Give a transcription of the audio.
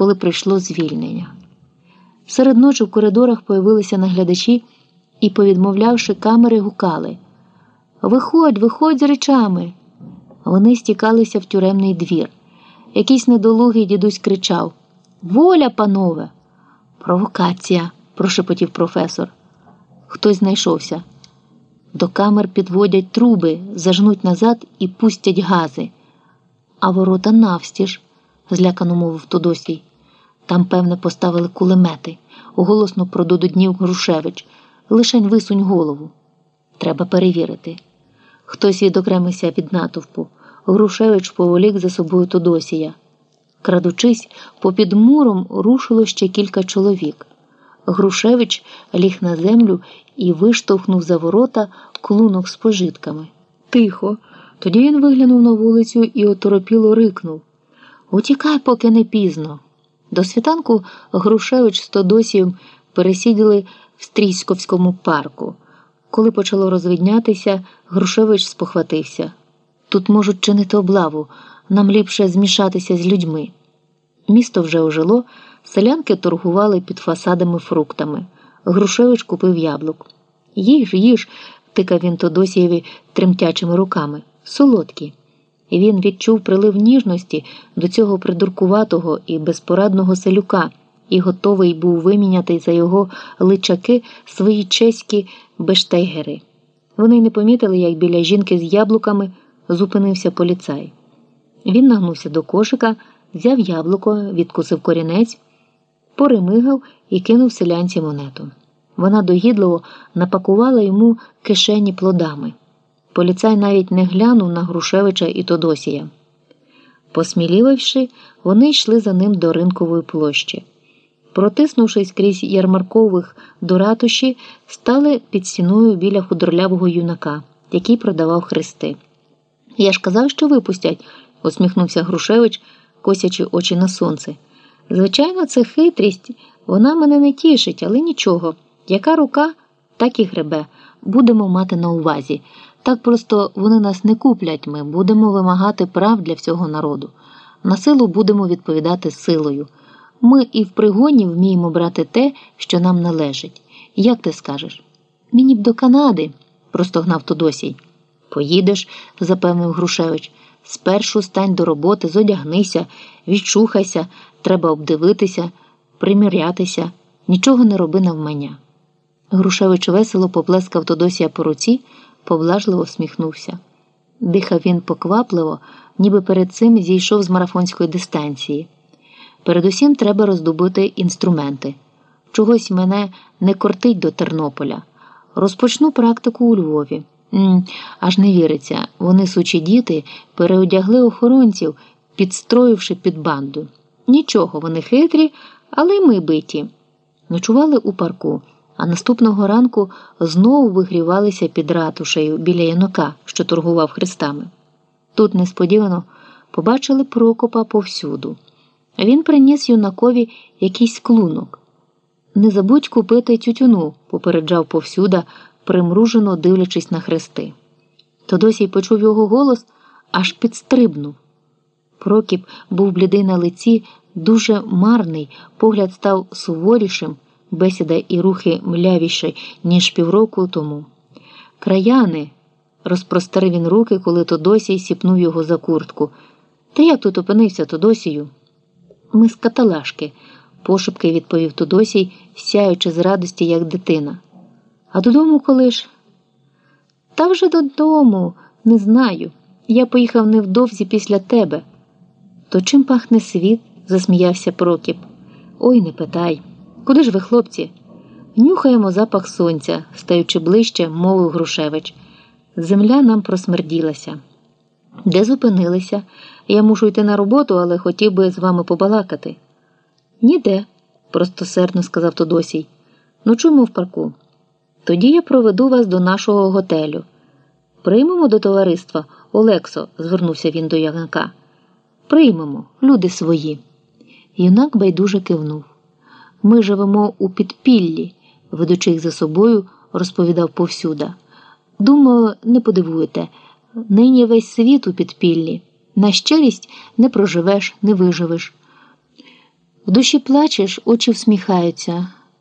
коли прийшло звільнення. Серед ночі в коридорах появилися наглядачі і, повідмовлявши камери, гукали Виходь, виходь з речами. Вони стікалися в тюремний двір. Якийсь недолугий дідусь кричав Воля, панове! Провокація, прошепотів професор. Хтось знайшовся. До камер підводять труби, зажнуть назад і пустять гази. А ворота навстіж, злякано мовив Тодосій. Там, певне, поставили кулемети, голосно продудуднів Грушевич. Лишень висунь голову. Треба перевірити. Хтось відокремився від натовпу. Грушевич поволік за собою Тодосія. Крадучись, попід муром рушило ще кілька чоловік. Грушевич ліг на землю і виштовхнув за ворота клунок з пожитками. Тихо. Тоді він виглянув на вулицю і оторопіло рикнув Утікай, поки не пізно. До світанку Грушевич з Тодосієм пересідали в Стрійськовському парку. Коли почало розвиднятися, Грушевич спохватився. Тут можуть чинити облаву, нам ліпше змішатися з людьми. Місто вже ожило, селянки торгували під фасадами фруктами. Грушевич купив яблук. Їж, їж, тикав він Тодосієві тремтячими руками. Солодкі. І він відчув прилив ніжності до цього придуркуватого і безпорадного селюка і готовий був виміняти за його личаки свої чеські бештейгери. Вони не помітили, як біля жінки з яблуками зупинився поліцай. Він нагнувся до кошика, взяв яблуко, відкусив корінець, поремигав і кинув селянці монету. Вона догідливо напакувала йому кишені плодами. Поліцай навіть не глянув на Грушевича і Тодосія. Посміливши, вони йшли за ним до ринкової площі. Протиснувшись крізь ярмаркових до ратуші, стали під стіною біля худорлявого юнака, який продавав хрести. Я ж казав, що випустять, усміхнувся Грушевич, косячи очі на сонце. Звичайно, це хитрість, вона мене не тішить, але нічого. Яка рука, так і гребе. Будемо мати на увазі. Так просто вони нас не куплять, ми будемо вимагати прав для всього народу. На силу будемо відповідати силою. Ми і в пригоні вміємо брати те, що нам належить. Як ти скажеш? Мені б до Канади, простогнав Тодосій. Поїдеш, запевнив Грушевич. Спершу стань до роботи, зодягнися, відчухайся, треба обдивитися, примірятися, нічого не роби навмання. Грушевич весело поплескав Тодосія по руці, поблажливо сміхнувся. Дихав він поквапливо, ніби перед цим зійшов з марафонської дистанції. Передусім треба роздобути інструменти. Чогось мене не кортить до Тернополя. Розпочну практику у Львові. М -м, аж не віриться, вони сучі діти переодягли охоронців, підстроївши під банду. Нічого, вони хитрі, але й ми биті. Ночували у парку, а наступного ранку знову вигрівалися під ратушею біля янука, що торгував хрестами. Тут несподівано побачили Прокопа повсюду. Він приніс юнакові якийсь клунок. Не забудь купити тютюну, попереджав повсюда, примружено дивлячись на хрести. Тодосій почув його голос, аж підстрибнув. Прокіп був блідий на лиці, дуже марний, погляд став суворішим, бесіда і рухи млявіші, ніж півроку тому. Краяни, розпростерив він руки, коли Тодосій сіпнув його за куртку. Та як тут опинився Тодосію? Ми з каталашки, пошепки відповів Тодосій, сяючи з радості, як дитина. А додому коли ж? Та вже додому, не знаю. Я поїхав невдовзі після тебе. То чим пахне світ? засміявся Прокіп. Ой, не питай. Куди ж ви, хлопці? Нюхаємо запах сонця, стаючи ближче, мовив Грушевич. Земля нам просмерділася. Де зупинилися? Я мушу йти на роботу, але хотів би з вами побалакати. Ніде, простосердно сказав Тодосій. Ну чому в парку? Тоді я проведу вас до нашого готелю. Приймемо до товариства, Олексо, звернувся він до Ягника. Приймемо, люди свої. Юнак байдуже кивнув. Ми живемо у підпіллі, ведучи їх за собою, розповідав повсюда. Думаю, не подивуєте, нині весь світ у підпіллі. На щирість не проживеш, не виживеш. В душі плачеш, очі всміхаються.